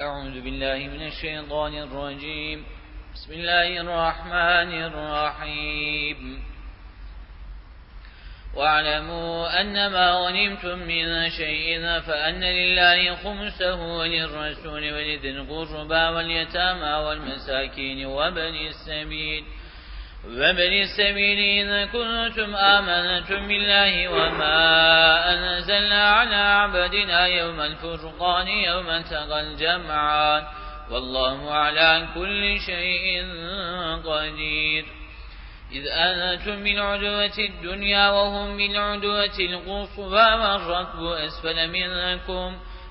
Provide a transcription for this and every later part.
أعوذ بالله من الشيطان الرجيم. بسم الله الرحمن الرحيم. واعلموا أن ما غنمتم من شيء فأن لله خمسه وللرسول ولذي القربى واليتامى والمساكين وبن السبيل. وابن السبيل كنتم آمنتم بالله وما أنزلنا على عبدنا يوم الفرقان يوم تقى الجمعان. والله على كل شيء قدير. إذ أنتم بالعدوة الدنيا وهم بالعدوة القصوى والركب أسفل منكم.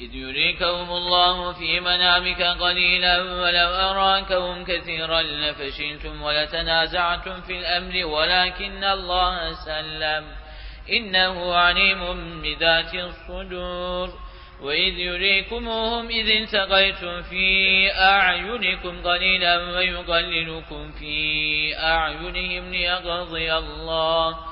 إذ يريكهم الله في منامك قليلا ولو أراكهم كثيرا لفشلتم ولتنازعتم في الأمر ولكن الله سلم. إنه عليم بذات الصدور. وإذ يريكمهم إذ التقيتم في أعينكم قليلا ويقللكم في أعينهم ليقضي الله.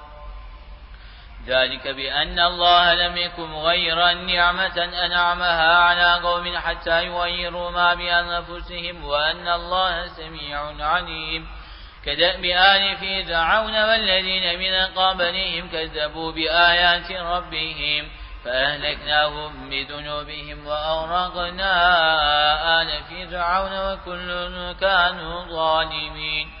ذلك بأن الله لم يكن غير نعمة أنعمها على قوم حتى يغيروا ما بأنفسهم وأن الله سميع عليم. كدأب آل فرعون والذين من قبلهم كذبوا بآيات ربهم فأهلكناهم بذنوبهم وأورقنا آل فرعون وكل كانوا ظالمين.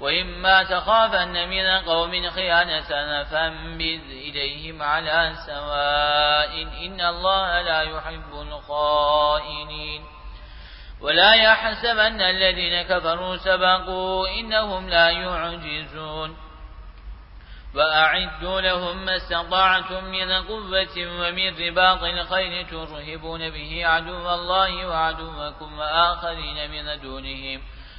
وإما تخافن من قوم خيانة فانبذ إليهم على سواء إن الله لا يحب الخائنين. ولا يحسبن الذين كفروا سبقوا إنهم لا يعجزون. وأعدوا لهم ما استطعتم من قوة ومن رباط الخير ترهبون به عدو الله وعدوكم وآخرين من دونهم.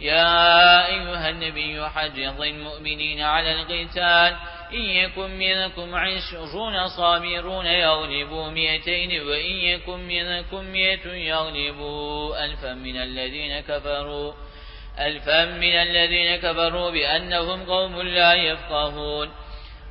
يا أيها النبي حجض المؤمنين على القتال. إن يكن منكم عشرون صابرون يغلبوا مئتين وإن يكن منكم مئة يغلبوا ألفا من الذين كفروا. ألفا من الذين كفروا بأنهم قوم لا يفقهون.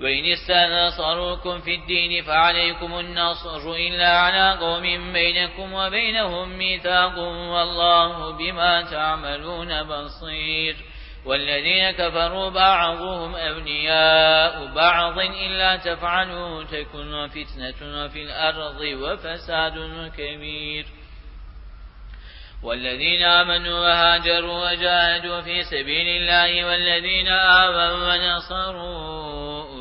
وإن استنصروكم في الدين فعليكم النصر إلا على قوم بينكم وبينهم ميثاق والله بما تعملون بصير والذين كفروا بعضهم أبنياء بعض إلا تفعلوا تكن فتنة في الأرض وفساد كبير والذين آمنوا وهاجروا وجاهدوا في سبيل الله والذين آمنوا ونصروا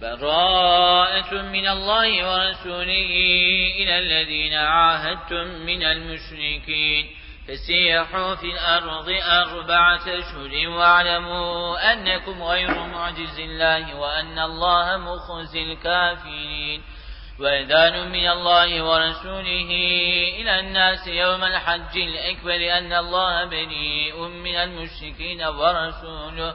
براءة من الله ورسوله إلى الذين عاهدتم من المشركين فسيحوا في الأرض أربعة أشهر واعلموا أنكم غير معجز الله وأن الله مخزي الكافرين. وإذان من الله ورسوله إلى الناس يوم الحج الأكبر أن الله بريء من المشركين ورسوله.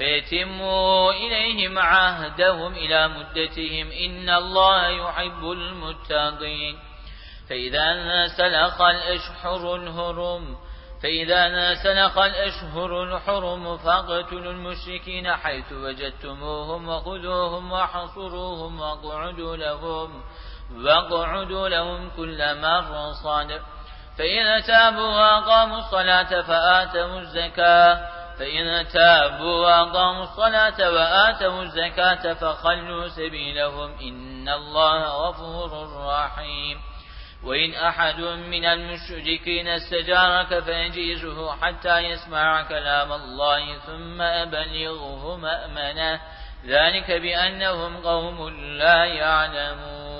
فيتموا إليهم عهدهم إلى مدتهم إن الله يحب المتقين فإذا سلخ الأشحر الهرم فإذا سلخ الأشهر الحرم فاقتلوا المشركين حيث وجدتموهم وخذوهم وحصروهم واقعدوا لهم واقعدوا لهم كل مرصد فإن تابوا وأقاموا الصلاة فآتوا الزكاة فإن تابوا وأقاموا الصلاة وآتوا الزكاة فخلوا سبيلهم إن الله غفور رحيم. وإن أحد من المشركين استجارك فينجيزه حتى يسمع كلام الله ثم أبلغه مأمنه. ذلك بأنهم قوم لا يعلمون.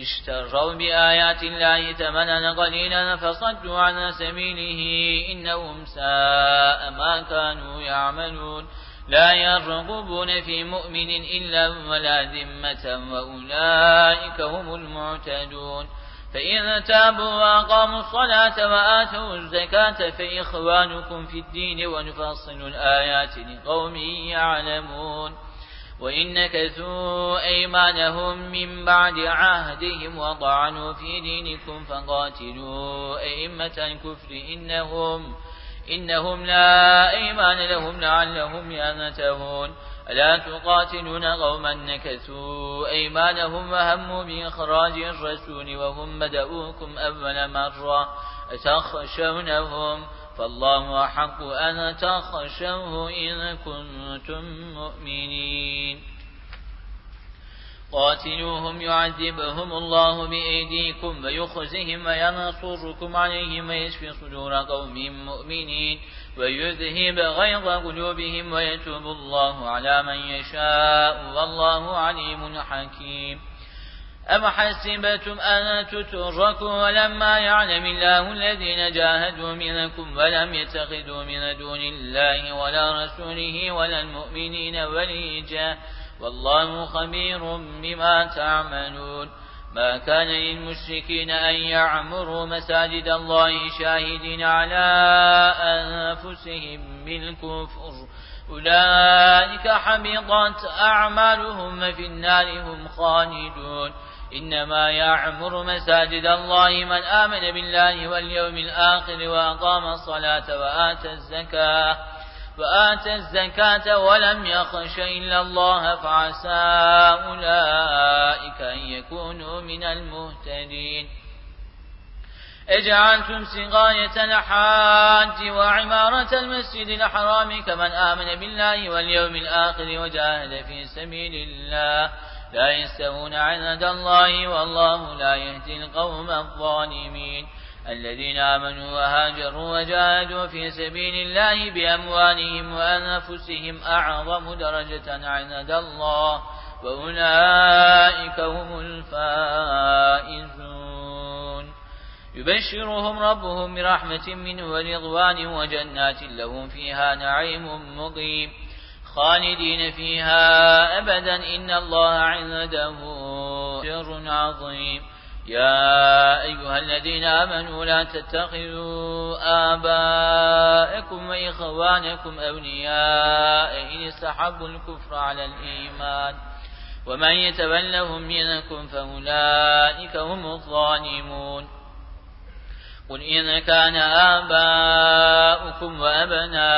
اشتروا بآيات الله ثمنا قليلا فصدوا عن سبيله إنهم ساء ما كانوا يعملون. لا يرغبون في مؤمن إلا ولا ذمة وأولئك هم المعتدون. فإن تابوا وأقاموا الصلاة وآتوا الزكاة فإخوانكم في الدين ونفصل الآيات لقوم يعلمون. وإن نكثوا أيمانهم من بعد عهدهم وطعنوا في دينكم فقاتلوا أئمة الكفر إنهم إنهم لا أيمان لهم لعلهم ينتهون ألا تقاتلون قوما نكثوا أيمانهم وهموا بإخراج الرسول وهم بدأوكم أول مرة أتخشونهم فالله أحق أن تخشوه إن كنتم مؤمنين. قاتلوهم يعذبهم الله بأيديكم ويخزهم وينصركم عليهم ويشفي صدور قوم مؤمنين ويذهب غيظ قلوبهم ويتوب الله على من يشاء. والله عليم حكيم. أم حسبتم أن تتركوا ولما يعلم الله الذين جاهدوا منكم ولم يتخذوا من دون الله ولا رسوله ولا المؤمنين وليجا والله خبير بما تعملون ما كان للمشركين أن يعمروا مساجد الله شاهدين على أنفسهم بالكفر أولئك حبطت أعمالهم في النار هم خالدون إنما يعمر مساجد الله من آمن بالله واليوم الآخر وأقام الصلاة وآتى الزكاة وآتى الزكاة ولم يخش إلا الله فعسى أولئك أن يكونوا من المهتدين. اجعلتم سقاية الحاج وعمارة المسجد الحرام كمن آمن بالله واليوم الآخر وجاهد في سبيل الله. لا يستوون عند الله والله لا يهدي القوم الظالمين. الذين آمنوا وهاجروا وجاهدوا في سبيل الله بأموالهم وأنفسهم أعظم درجة عند الله وأولئك هم الفائزون. يبشرهم ربهم برحمة منه ورضوان وجنات لهم فيها نعيم مقيم. خالدين فيها أبدا. إن الله عنده شر عظيم. يا أيها الذين آمنوا لا تتخذوا آباءكم وإخوانكم أولياء إن استحبوا الكفر على الإيمان. ومن يتولهم منكم فأولئك هم الظالمون. قل إن كان آباؤكم وأبناؤكم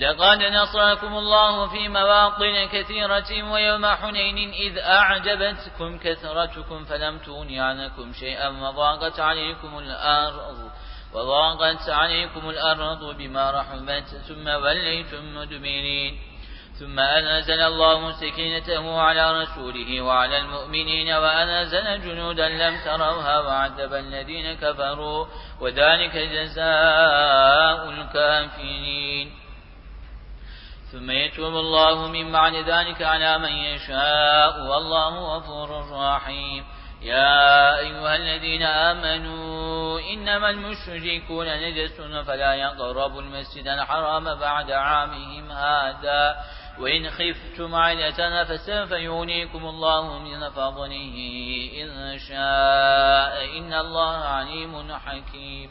لقد نصركم الله في مواطن كثيرة ويوم حنين إذ أعجبتكم كثرتكم فلم تغن عنكم شيئا وضاقت عليكم الأرض وضاقت عليكم الأرض بما رحبت ثم وليتم مدبرين. ثم أنزل الله سكينته على رسوله وعلى المؤمنين وأنزل جنودا لم تروها وعذب الذين كفروا وذلك جزاء الكافرين. ثم يتوب الله من بعد ذلك على من يشاء. والله غفور رحيم. يا أيها الذين آمنوا إنما المشركون نجس فلا يقربوا المسجد الحرام بعد عامهم هذا. وإن خفتم عيلة فسوف يغنيكم الله من فضله إن شاء. إن الله عليم حكيم.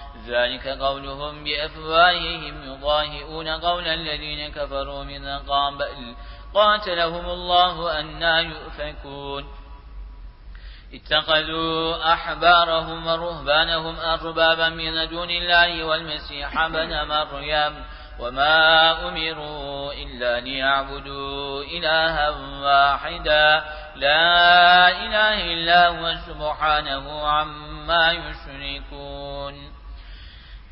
ذلك قولهم بأفواههم يضاهئون قول الذين كفروا من قابل قاتلهم الله أنا يؤفكون. اتخذوا أحبارهم ورهبانهم أربابا من دون الله والمسيح بن مريم. وما أمروا إلا ليعبدوا إلها واحدا. لا إله إلا هو سبحانه عما يشركون.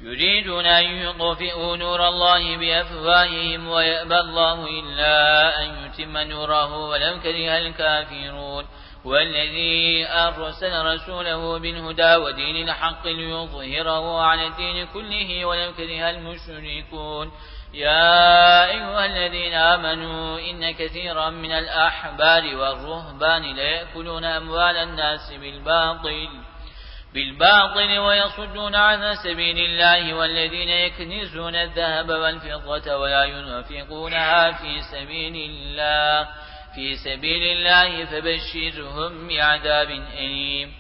يريدون أن يطفئوا نور الله بأفواههم ويأبى الله إلا أن يتم نوره ولو كره الكافرون والذي أرسل رسوله بالهدى ودين الحق ليظهره على الدين كله ولو كره المشركون. يا أيها الذين آمنوا إن كثيرا من الأحبار والرهبان ليأكلون أموال الناس بالباطل. بالباطل ويصدون عن سبيل الله والذين يكنزون الذهب والفضة ولا ينفقونها في سبيل الله في سبيل الله فبشرهم بعذاب أليم.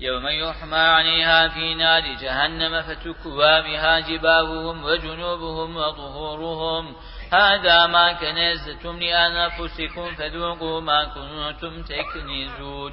يوم يحمى عليها في نار جهنم فتكوى بها جباههم وجنوبهم وظهورهم هذا ما كنزتم لأنفسكم فذوقوا ما كنتم تكنزون.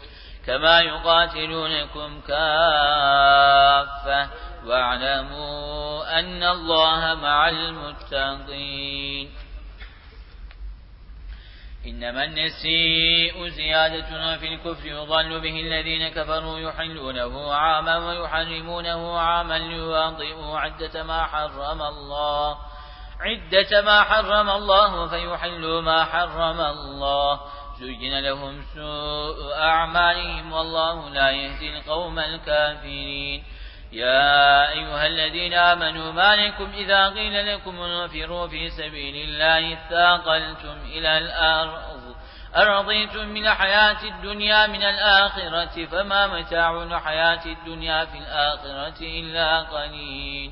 كما يقاتلونكم كافة واعلموا أن الله مع المتقين. إنما النسيء زيادة في الكفر يضل به الذين كفروا يحلونه عاما ويحرمونه عاما ليواطئوا عدة ما حرم الله. عدة ما حرم الله فيحلوا ما حرم الله. زين لهم سوء أعمالهم والله لا يهدي القوم الكافرين. يا أيها الذين آمنوا ما لكم إذا قيل لكم انفروا في سبيل الله اثاقلتم إلى الأرض. أرضيتم من حياة الدنيا من الآخرة فما متاع الحياة الدنيا في الآخرة إلا قليل.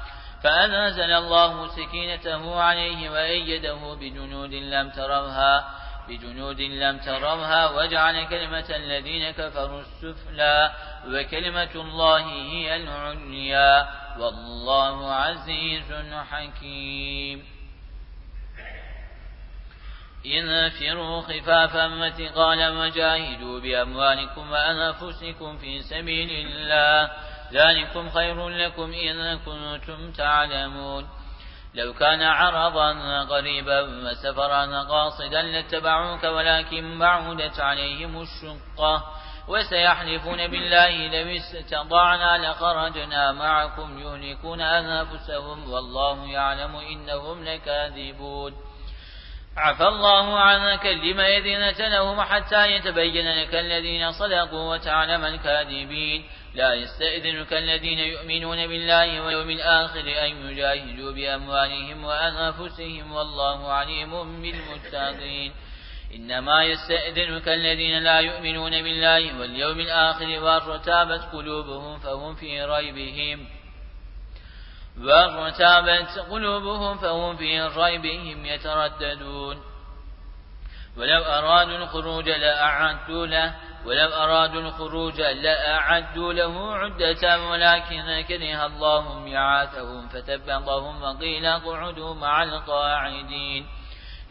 فأنزل الله سكينته عليه وأيده بجنود لم تروها بجنود لم تروها وجعل كلمة الذين كفروا السفلى وكلمة الله هي العليا والله عزيز حكيم. انفروا خفافا وثقالا وجاهدوا بأموالكم وأنفسكم في سبيل الله. ذلكم خير لكم إن كنتم تعلمون. لو كان عرضا قريبا وسفرا قاصدا لاتبعوك ولكن بعودت عليهم الشقة وسيحلفون بالله لو استطعنا لخرجنا معكم يهلكون أنفسهم والله يعلم إنهم لكاذبون. عفى الله عنك لما يذنت لهم حتى يتبين لك الذين صدقوا وتعلم الكاذبين. لا يستئذنك الذين يؤمنون بالله واليوم الآخر أن يجاهدوا بأموالهم وأنفسهم والله عليم بالمتقين. إنما يستأذنك الذين لا يؤمنون بالله واليوم الآخر وارتابت قلوبهم فهم في ريبهم. وارتابت قلوبهم فهم في ريبهم يترددون. ولو أرادوا الخروج لأعدوا له ولو أرادوا الخروج لأعدوا له عدة ولكن كره الله ميعاثهم فتبضهم وقيل اقعدوا مع القاعدين.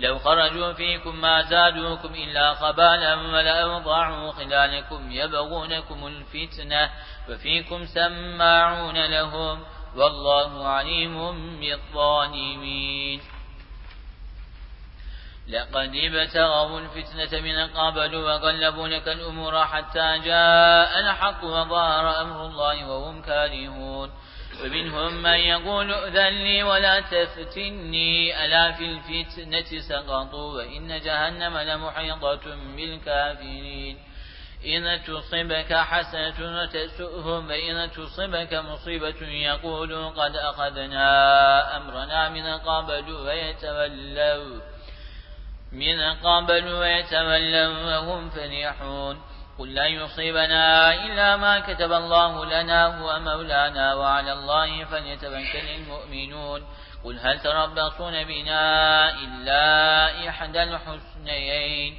لو خرجوا فيكم ما زادوكم إلا خبالا ولأوضعوا خلالكم يبغونكم الفتنة وفيكم سماعون لهم والله عليم بالظالمين. لقد ابتغوا الفتنة من قبل وقلبوا لك الأمور حتى جاء الحق وظهر أمر الله وهم كارهون. ومنهم من يقول ائذن لي ولا تفتني ألا في الفتنة سقطوا وإن جهنم لمحيطة بالكافرين. إن تصبك حسنة تسؤهم وإن تصبك مصيبة يقولوا قد أخذنا أمرنا من قبل ويتولوا من قبل ويتولوا وهم فرحون قل لا يصيبنا إلا ما كتب الله لنا هو مولانا وعلى الله فليتوكل المؤمنون قل هل تربصون بنا إلا إحدى الحسنيين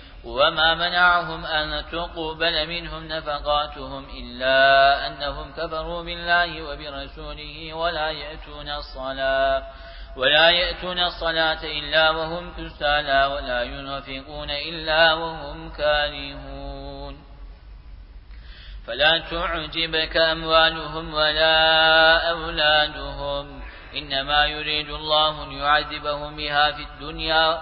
وما منعهم أن تقبل منهم نفقاتهم إلا أنهم كفروا بالله وبرسوله ولا يأتون الصلاة ولا يأتون الصلاة إلا وهم كسالى ولا ينفقون إلا وهم كارهون فلا تعجبك أموالهم ولا أولادهم إنما يريد الله ليعذبهم بها في الدنيا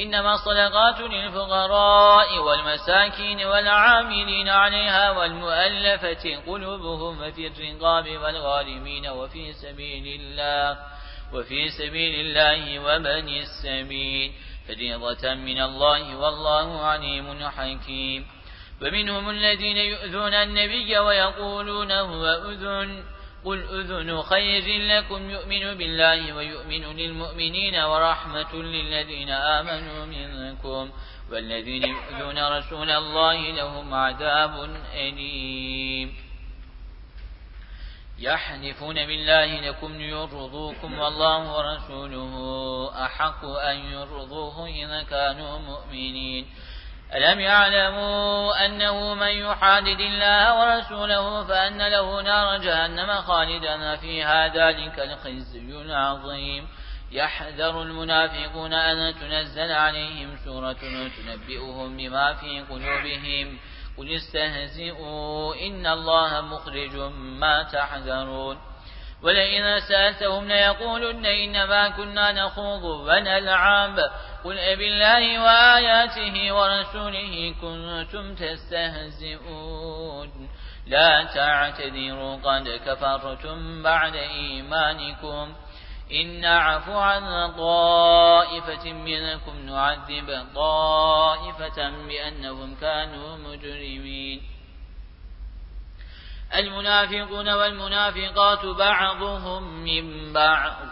إنما الصدقات للفقراء والمساكين والعاملين عليها والمؤلفة قلوبهم وفي الرقاب والغارمين وفي سبيل الله وفي سبيل الله ومن السبيل. فريضة من الله والله عليم حكيم. ومنهم الذين يؤذون النبي ويقولون هو أذن. قل أذن خير لكم يؤمن بالله ويؤمن للمؤمنين ورحمة للذين آمنوا منكم والذين يؤذون رسول الله لهم عذاب أليم. يحلفون بالله لكم ليرضوكم والله ورسوله أحق أن يرضوه إذا كانوا مؤمنين. ألم يعلموا أنه من يحادد الله ورسوله فأن له نار جهنم خالدا فيها ذلك الخزي العظيم. يحذر المنافقون أن تنزل عليهم سورة تنبئهم بما في قلوبهم. قل استهزئوا إن الله مخرج ما تحذرون. ولئن سألتهم ليقولن إنما كنا نخوض ونلعب. قل أبي الله وآياته ورسوله كنتم تستهزئون. لا تعتذروا قد كفرتم بعد إيمانكم. إن عفو عن طائفة منكم نعذب طائفة بأنهم كانوا مجرمين. المنافقون والمنافقات بعضهم من بعض.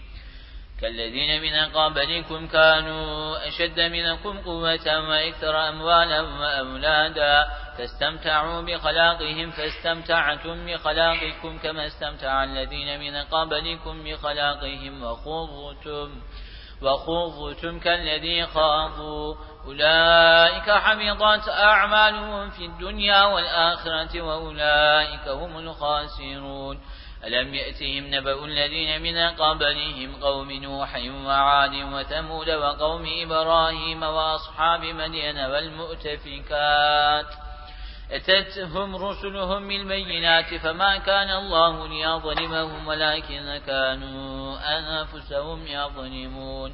كالذين من قبلكم كانوا أشد منكم قوة وإكثر أموالا وأولادا فاستمتعوا بخلاقهم فاستمتعتم بخلاقكم كما استمتع الذين من قبلكم بخلاقهم وخضتم وخضتم كالذي خاضوا أولئك حبطت أعمالهم في الدنيا والآخرة وأولئك هم الخاسرون ألم يأتهم نبأ الذين من قبلهم قوم نوح وعاد وثمود وقوم إبراهيم وأصحاب مدين والمؤتفكات أتتهم رسلهم بالبينات فما كان الله ليظلمهم ولكن كانوا أنفسهم يظلمون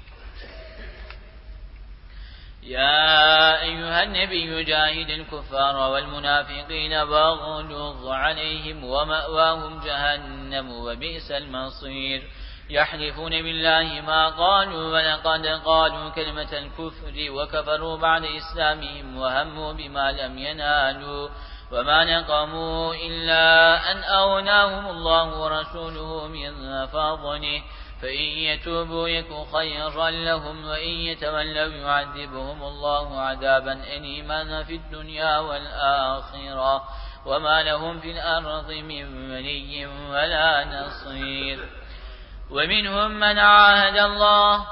يا أيها النبي جاهد الكفار والمنافقين واغلظ عليهم ومأواهم جهنم وبئس المصير. يحلفون بالله ما قالوا ولقد قالوا كلمة الكفر وكفروا بعد إسلامهم وهموا بما لم ينالوا وما نقموا إلا أن أغناهم الله ورسوله من فضله. فإن يتوبوا يك خيرا لهم وإن يتولوا يعذبهم الله عذابا أليما في الدنيا والآخرة وما لهم في الأرض من ولي ولا نصير. ومنهم من عاهد الله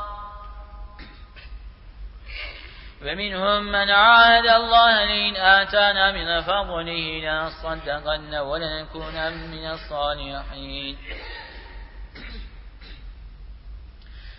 ومنهم من عاهد الله لئن آتانا من فضله لنصدقن ولنكون من الصالحين.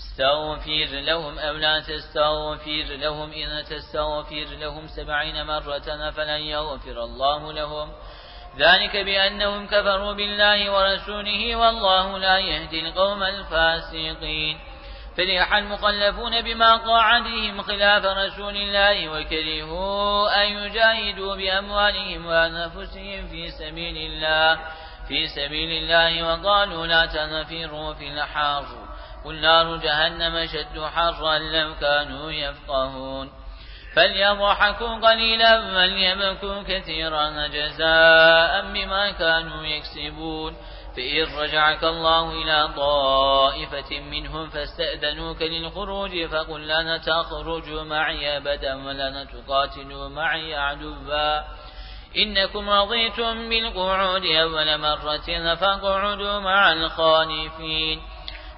استغفر لهم أو لا تستغفر لهم إن تستغفر لهم سبعين مرة فلن يغفر الله لهم. ذلك بأنهم كفروا بالله ورسوله والله لا يهدي القوم الفاسقين. فرح المخلفون بما قاعدهم خلاف رسول الله وكرهوا أن يجاهدوا بأموالهم وأنفسهم في سبيل الله في سبيل الله وقالوا لا تنفروا في الحر قل نار جهنم شد حرا لو كانوا يفقهون. فليضحكوا قليلا وليبكوا كثيرا جزاء بما كانوا يكسبون. فإن رجعك الله إلى طائفة منهم فاستأذنوك للخروج فقل لنا تخرجوا معي أبدا ولن تقاتلوا معي عدوا. إنكم رضيتم بالقعود أول مرة فاقعدوا مع الخالفين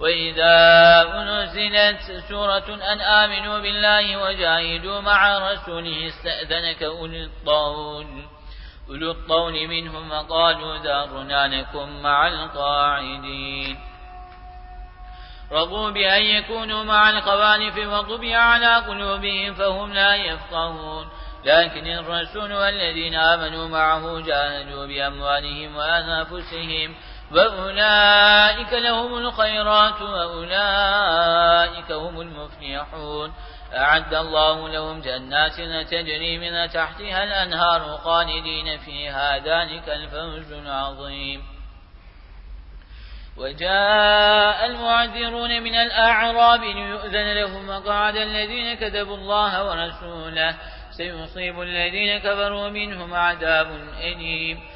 وإذا أنزلت سورة أن آمنوا بالله وجاهدوا مع رسوله استأذنك أولي الطول أولو الطول منهم وقالوا ذارنا لكم مع القاعدين. رضوا بأن يكونوا مع الخوالف وطبع على قلوبهم فهم لا يفقهون. لكن الرسول والذين آمنوا معه جاهدوا بأموالهم وأنفسهم وأولئك لهم الخيرات وأولئك هم المفلحون أعد الله لهم جنات تجري من تحتها الأنهار خالدين فيها ذلك الفوز العظيم. وجاء المعذرون من الأعراب ليؤذن لهم وقعد الذين كذبوا الله ورسوله سيصيب الذين كفروا منهم عذاب أليم.